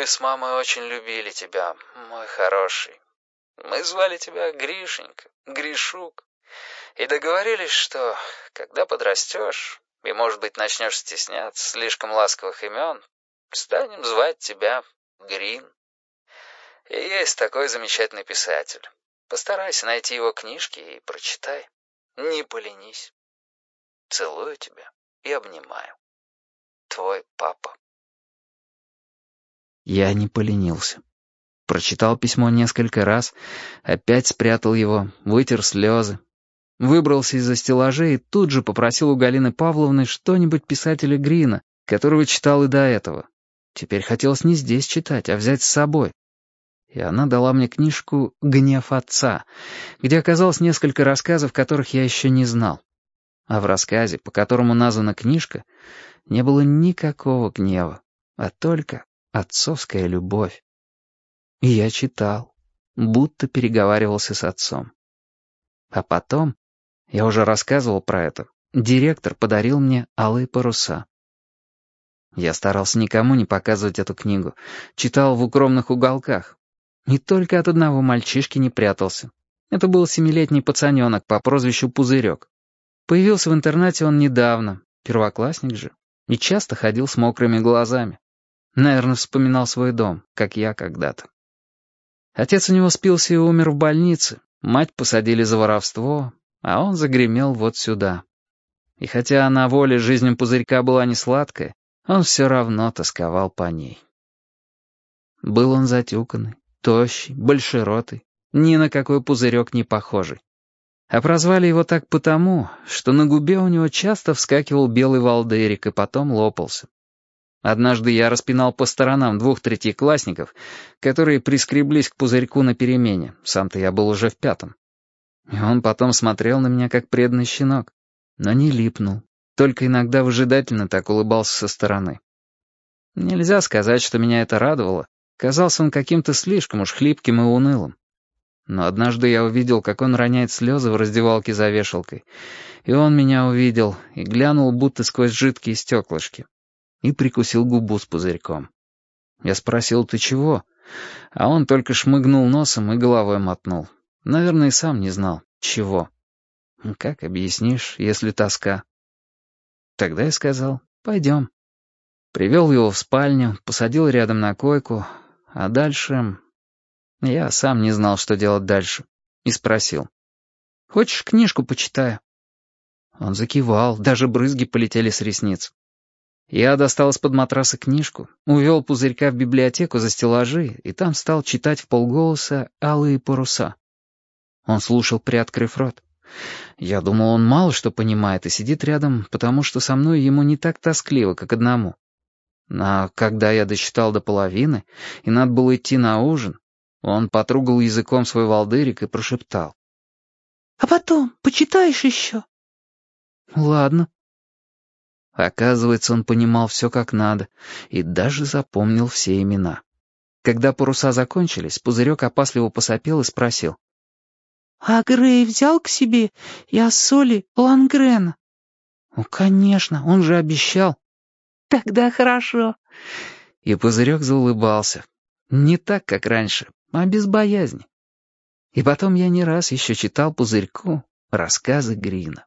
Мы с мамой очень любили тебя, мой хороший. Мы звали тебя Гришенька, Гришук. И договорились, что, когда подрастешь и, может быть, начнешь стесняться слишком ласковых имен, станем звать тебя Грин. И есть такой замечательный писатель. Постарайся найти его книжки и прочитай. Не поленись. Целую тебя и обнимаю. Твой папа. Я не поленился. Прочитал письмо несколько раз, опять спрятал его, вытер слезы. Выбрался из-за стеллажей и тут же попросил у Галины Павловны что-нибудь писателя Грина, которого читал и до этого. Теперь хотелось не здесь читать, а взять с собой. И она дала мне книжку «Гнев отца», где оказалось несколько рассказов, которых я еще не знал. А в рассказе, по которому названа книжка, не было никакого гнева, а только отцовская любовь. Я читал, будто переговаривался с отцом. А потом, я уже рассказывал про это, директор подарил мне алые паруса. Я старался никому не показывать эту книгу, читал в укромных уголках. И только от одного мальчишки не прятался. Это был семилетний пацаненок по прозвищу Пузырек. Появился в интернате он недавно, первоклассник же, и часто ходил с мокрыми глазами. Наверное, вспоминал свой дом, как я когда-то. Отец у него спился и умер в больнице, мать посадили за воровство, а он загремел вот сюда. И хотя на воле жизнь пузырька была не сладкая, он все равно тосковал по ней. Был он затюканный, тощий, большеротый, ни на какой пузырек не похожий. А прозвали его так потому, что на губе у него часто вскакивал белый валдерик и потом лопался. Однажды я распинал по сторонам двух третьеклассников, которые прискреблись к пузырьку на перемене, сам-то я был уже в пятом. И он потом смотрел на меня, как преданный щенок, но не липнул, только иногда выжидательно так улыбался со стороны. Нельзя сказать, что меня это радовало, казался он каким-то слишком уж хлипким и унылым. Но однажды я увидел, как он роняет слезы в раздевалке за вешалкой, и он меня увидел и глянул будто сквозь жидкие стеклышки и прикусил губу с пузырьком. Я спросил, ты чего? А он только шмыгнул носом и головой мотнул. Наверное, и сам не знал, чего. Как объяснишь, если тоска? Тогда я сказал, пойдем. Привел его в спальню, посадил рядом на койку, а дальше... Я сам не знал, что делать дальше, и спросил. «Хочешь, книжку почитаю?» Он закивал, даже брызги полетели с ресниц. Я достал из-под матраса книжку, увел пузырька в библиотеку за стеллажи и там стал читать в полголоса «Алые паруса». Он слушал, приоткрыв рот. Я думал, он мало что понимает и сидит рядом, потому что со мной ему не так тоскливо, как одному. А когда я дочитал до половины, и надо было идти на ужин, он потругал языком свой волдырик и прошептал. «А потом почитаешь еще?» «Ладно», Оказывается, он понимал все как надо и даже запомнил все имена. Когда паруса закончились, Пузырек опасливо посопел и спросил. «А Грей взял к себе я соли Лангрена?» «Ну, конечно, он же обещал». «Тогда хорошо». И Пузырек заулыбался. Не так, как раньше, а без боязни. И потом я не раз еще читал Пузырьку рассказы Грина.